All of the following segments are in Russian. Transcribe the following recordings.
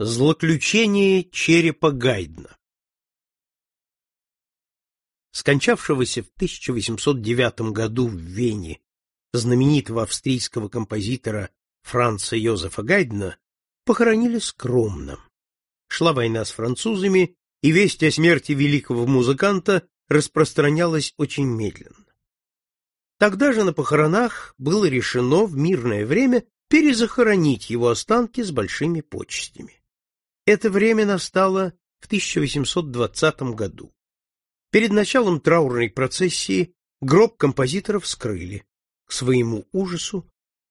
Злоключение черепа Гайдна Скончавшегося в 1809 году в Вене знаменитого австрийского композитора Франца Йозефа Гайдна похоронили скромно. Шла война с французами, и весть о смерти великого музыканта распространялась очень медленно. Тогда же на похоронах было решено в мирное время перезахоронить его останки с большими почестями. Это время настало в 1820 году. Перед началом траурной процессии гроб композитора вскрыли. К своему ужасу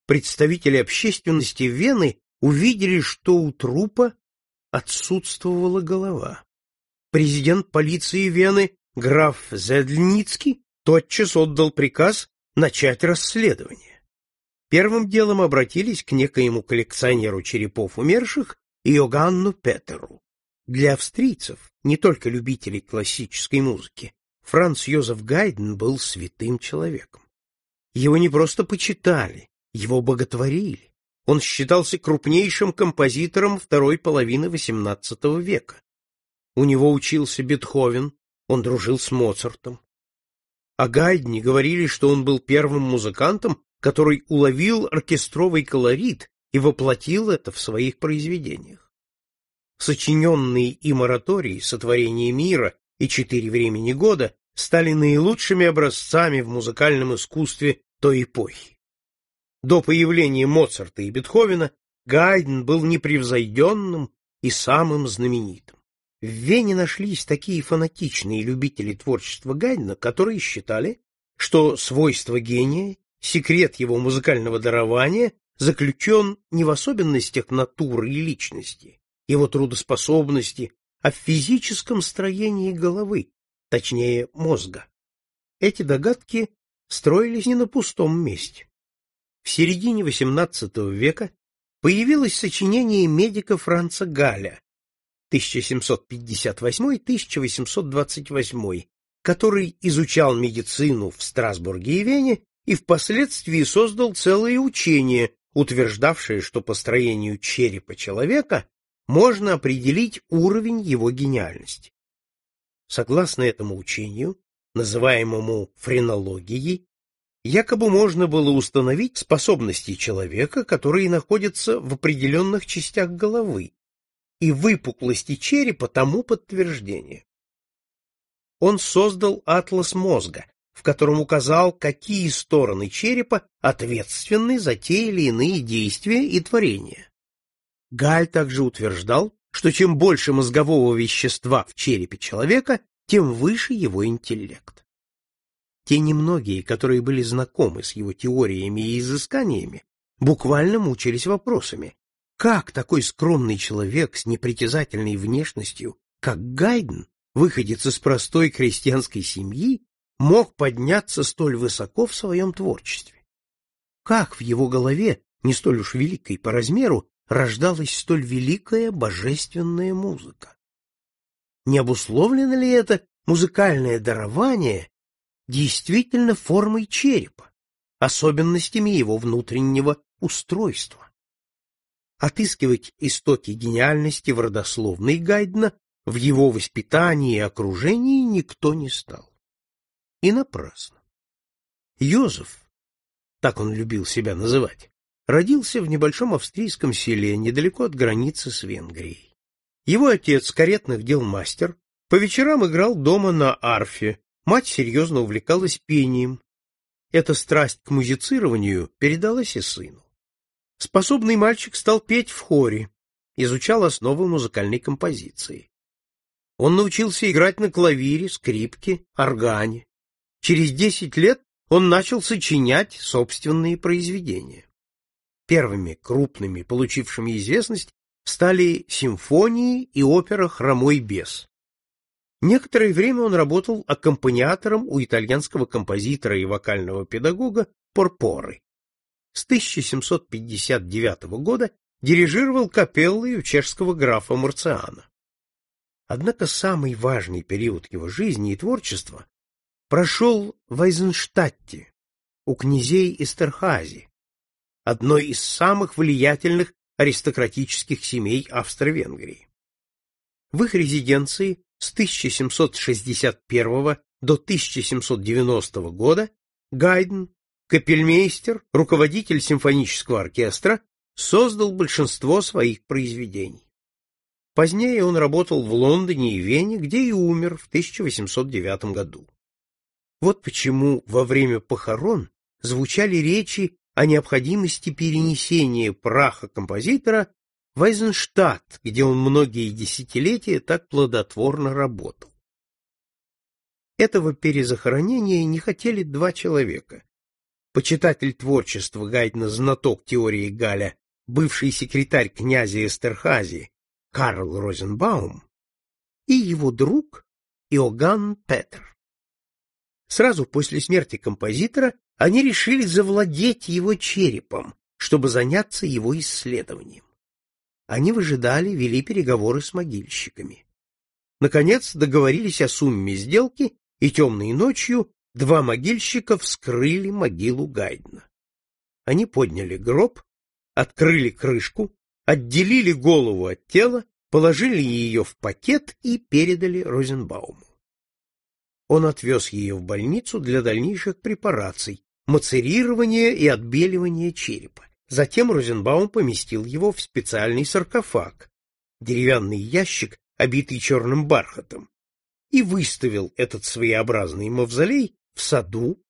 представители общественности Вены увидели, что у трупа отсутствовала голова. Президент полиции Вены граф Зедльницкий тотчас отдал приказ начать расследование. Первым делом обратились к некоему коллекционеру черепов умерших Иоганну Петеру. Для австрийцев, не только любителей классической музыки, Франц Йозеф Гайден был святым человеком. Его не просто почитали, его боготворили. Он считался крупнейшим композитором второй половины XVIII века. У него учился Бетховен, он дружил с Моцартом. О Гайдне говорили, что он был первым музыкантом, который уловил оркестровый колорит и воплотил это в своих произведениях. Сочиненные им оратории «Сотворение мира» и «Четыре времени года» стали наилучшими образцами в музыкальном искусстве той эпохи. До появления Моцарта и Бетховена Гайден был непревзойденным и самым знаменитым. В Вене нашлись такие фанатичные любители творчества Гайдена, которые считали, что свойство гения, секрет его музыкального дарования заключен не в особенностях натуры и личности, его трудоспособности, а в физическом строении головы, точнее мозга. Эти догадки строились не на пустом месте. В середине XVIII века появилось сочинение медика Франца Галя 1758-1828, который изучал медицину в Страсбурге и Вене и впоследствии создал целое учение, утверждавшее, что по строению черепа человека можно определить уровень его гениальности. Согласно этому учению, называемому френологией, якобы можно было установить способности человека, которые находятся в определенных частях головы, и выпуклости черепа тому подтверждение. Он создал атлас мозга, в котором указал, какие стороны черепа ответственны за те или иные действия и творения. Галь также утверждал, что чем больше мозгового вещества в черепе человека, тем выше его интеллект. Те немногие, которые были знакомы с его теориями и изысканиями, буквально мучились вопросами. Как такой скромный человек с непритязательной внешностью, как Гайден, выходец из простой крестьянской семьи, мог подняться столь высоко в своем творчестве? Как в его голове, не столь уж великой по размеру, рождалась столь великая божественная музыка? Не обусловлено ли это музыкальное дарование действительно формой черепа, особенностями его внутреннего устройства? Отыскивать истоки гениальности в родословной Гайдна в его воспитании и окружении никто не стал. И напрасно. Йозеф, так он любил себя называть, родился в небольшом австрийском селе недалеко от границы с Венгрией. Его отец, каретных дел мастер, по вечерам играл дома на арфе, мать серьезно увлекалась пением. Эта страсть к музицированию передалась и сыну. Способный мальчик стал петь в хоре, изучал основы музыкальной композиции. Он научился играть на клавире, скрипке, органе. Через десять лет он начал сочинять собственные произведения. Первыми крупными, получившими известность, стали симфонии и опера «Хромой бес». Некоторое время он работал аккомпаниатором у итальянского композитора и вокального педагога Порпоры. С 1759 года дирижировал капеллой у чешского графа Марциана. Однако самый важный период его жизни и творчества прошел в Айзенштадте, у князей Эстерхази, одной из самых влиятельных аристократических семей Австро-Венгрии. В их резиденции с 1761 до 1790 года Гайден, капельмейстер, руководитель симфонического оркестра, создал большинство своих произведений. Позднее он работал в Лондоне и Вене, где и умер в 1809 году. Вот почему во время похорон звучали речи о необходимости перенесения праха композитора в Айзенштадт, где он многие десятилетия так плодотворно работал. Этого перезахоронения не хотели два человека. Почитатель творчества Гайдна, знаток теории Галя, бывший секретарь князя Эстерхази Карл Розенбаум и его друг Иоганн Петер. Сразу после смерти композитора они решили завладеть его черепом, чтобы заняться его исследованием. Они выжидали, вели переговоры с могильщиками. Наконец договорились о сумме сделки, и темной ночью два могильщика вскрыли могилу Гайдна. Они подняли гроб, открыли крышку, отделили голову от тела, положили ее в пакет и передали Розенбауму. Он отвез ее в больницу для дальнейших препараций, мацерирования и отбеливания черепа. Затем Розенбаум поместил его в специальный саркофаг, деревянный ящик, обитый черным бархатом, и выставил этот своеобразный мавзолей в саду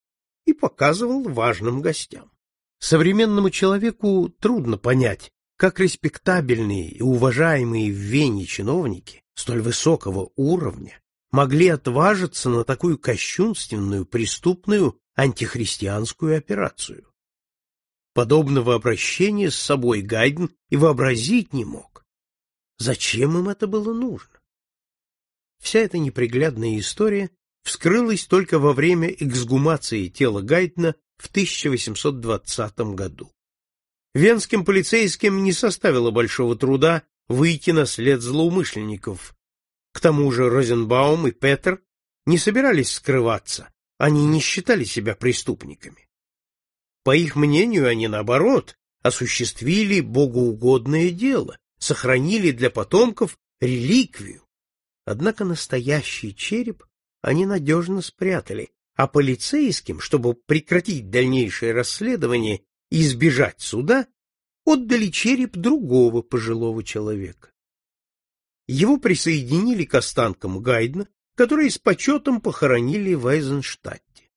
и показывал важным гостям. Современному человеку трудно понять, как респектабельные и уважаемые в Вене чиновники столь высокого уровня могли отважиться на такую кощунственную, преступную антихристианскую операцию. Подобного обращения с собой Гайден и вообразить не мог. Зачем им это было нужно? Вся эта неприглядная история вскрылась только во время эксгумации тела Гайдена в 1820 году. Венским полицейским не составило большого труда выйти на след злоумышленников, к тому же Розенбаум и Петер не собирались скрываться, они не считали себя преступниками. По их мнению, они, наоборот, осуществили богоугодное дело, сохранили для потомков реликвию. Однако настоящий череп они надежно спрятали, а полицейским, чтобы прекратить дальнейшее расследование и избежать суда, отдали череп другого пожилого человека. Его присоединили к останкам Гайдна, которые с почетом похоронили в Айзенштадте.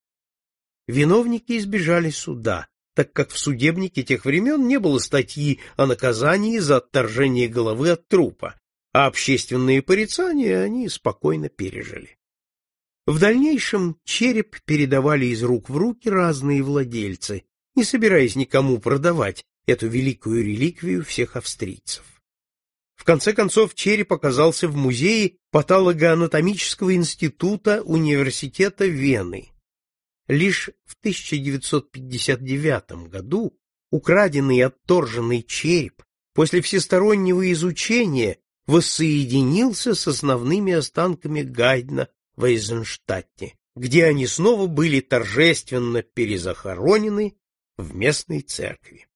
Виновники избежали суда, так как в судебнике тех времен не было статьи о наказании за отторжение головы от трупа, а общественные порицания они спокойно пережили. В дальнейшем череп передавали из рук в руки разные владельцы, не собираясь никому продавать эту великую реликвию всех австрийцев. В конце концов, череп оказался в музее патологоанатомического института университета Вены. Лишь в 1959 году украденный и отторженный череп после всестороннего изучения воссоединился с основными останками Гайдна в Эйзенштадте, где они снова были торжественно перезахоронены в местной церкви.